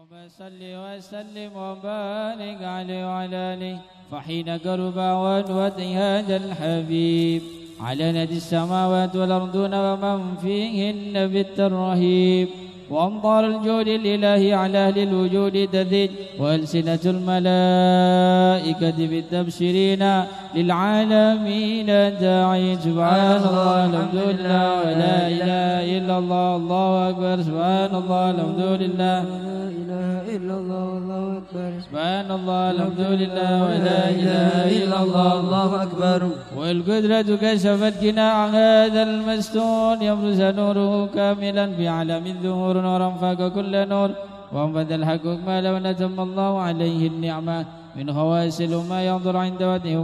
اللهم صل وسلم وبارك عليه وعلى آله فحين قرب ونود هذا الحبيب. على ند السماوات والأرضون ومن فيهن بالترهيب. وأمطار الجود الإلهي على أهل الوجود تزيد وألسنة الملائكة بالتبشرين للعالمين داعي سبحان الله الحمد لله ولا إله إلا الله الله أكبر سبحان الله الحمد لله لا إله إلا الله والله أكبر. سبحان الله الحمد لله ولا إله إلا الله الله أكبر. والقدرة كشفت قناع هذا المستور يبرز نوره كاملا في عالم الظهور نورا فاق كل نور. وانفذ الحق ما لو نتم الله عليه النعمة. من خواسل ما ينظر عند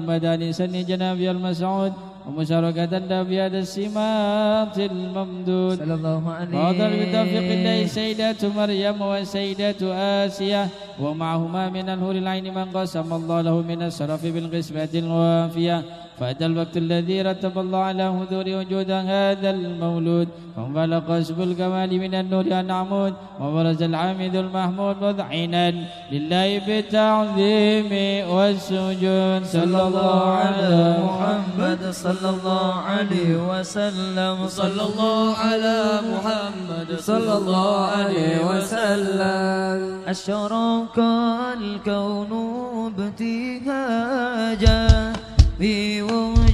مدى سن جنابي المسعود. ومشاركة في هذا السمات الممدود. صلى الله عليه فاضل بتوفيق الله سيدة مريم وسيدة آسية ومعهما من الهور العين من قسم الله له من الشرف بالقسمة الوافية. فأتى الوقت الذي رتب الله على حضور وجود هذا المولود فانفلق اسم الكمال من النور النعمود وبرز العامد المحمود مذعنا لله بالتعظيم والسجود. صلى الله على محمد صلى الله عليه وسلم. صلى الله على محمد صلى الله عليه وسلم. أشرق الكون ابتهاجا we will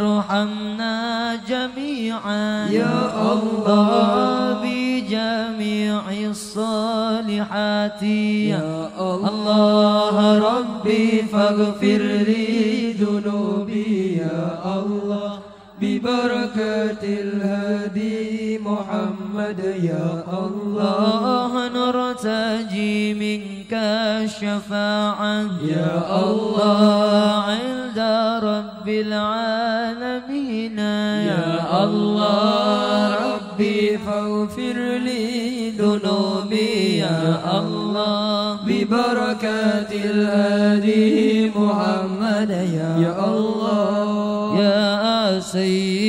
ربي فارحمنا جميعا. يا الله. بجميع الصالحات. يا الله. ربي فاغفر لي ذنوبي. يا الله. ببركة الهادي محمد يا الله نرتجي منك الشفاعة يا الله عند رب العالمين يا الله ربي فاغفر لي ذنوبي يا الله ببركة الهادي محمد يا الله يا سيدي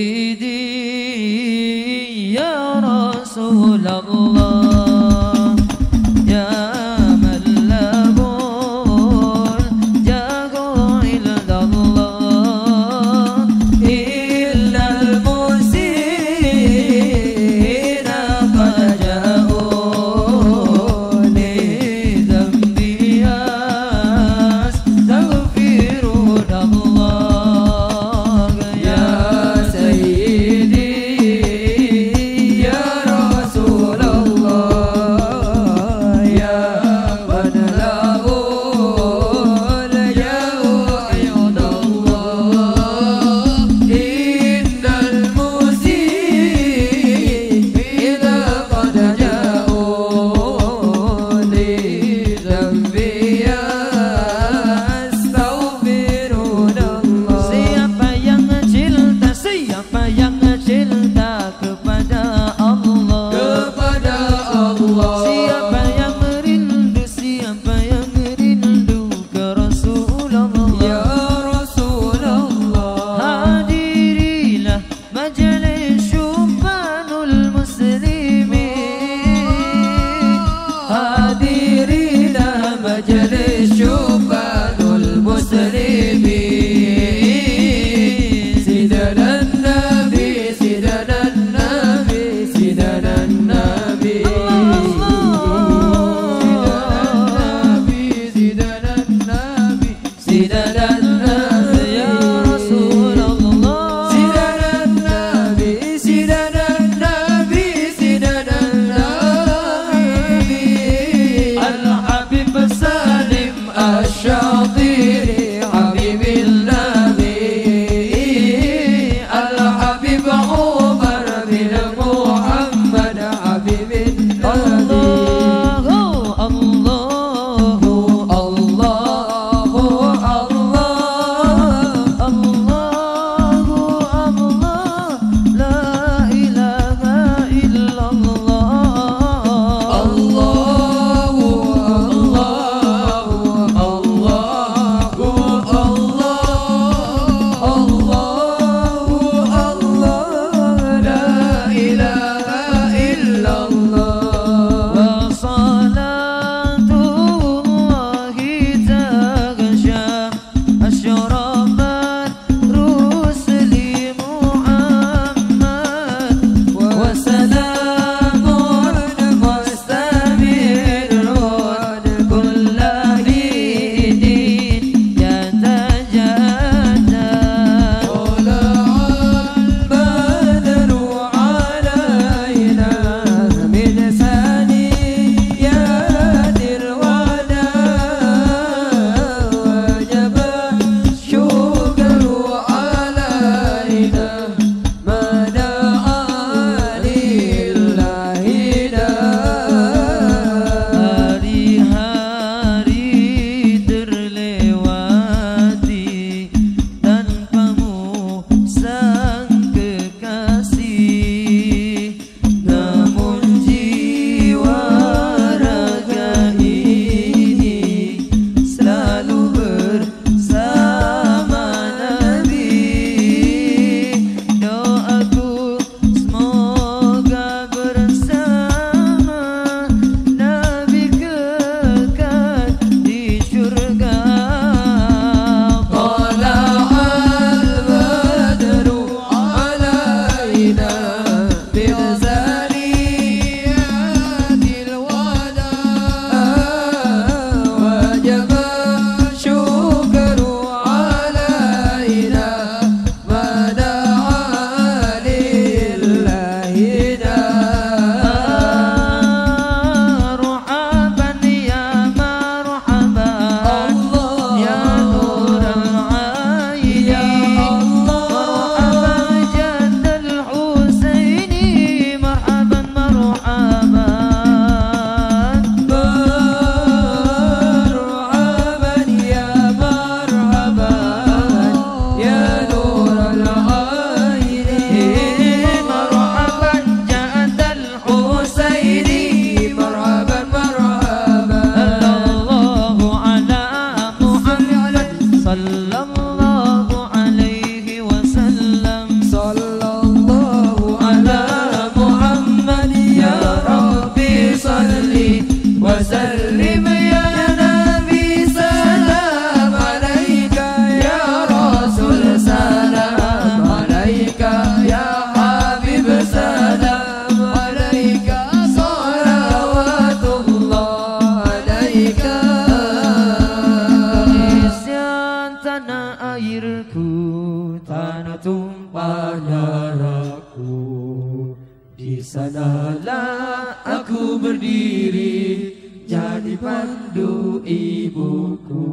sanalah aku berdiri jadi pandu ibuku.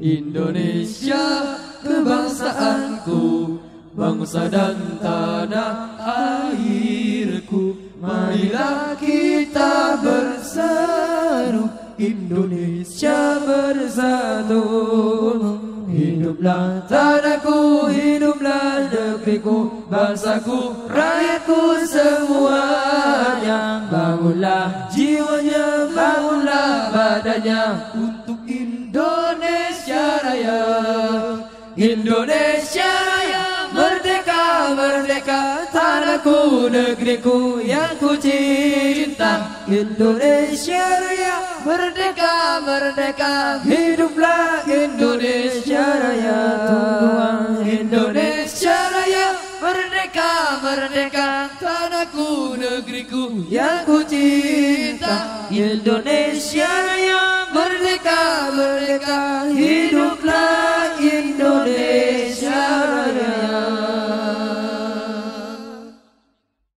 Indonesia kebangsaanku bangsa dan tanah airku. Marilah kita bersatu Indonesia bersatu. Hiduplah tanahku, hiduplah negeriku Bangsaku, rakyatku semuanya. Bangunlah jiwanya, bangunlah badannya Untuk Indonesia Raya. Indonesia Raya Merdeka, merdeka Tanahku, negeriku yang ku cinta. Indonesia Raya Merdeka, merdeka Hiduplah Indonesia Raya. Indonesia merdeka. Tanahku, negeriku yang ku cinta. Indonesia Raya Merdeka, merdeka Hidup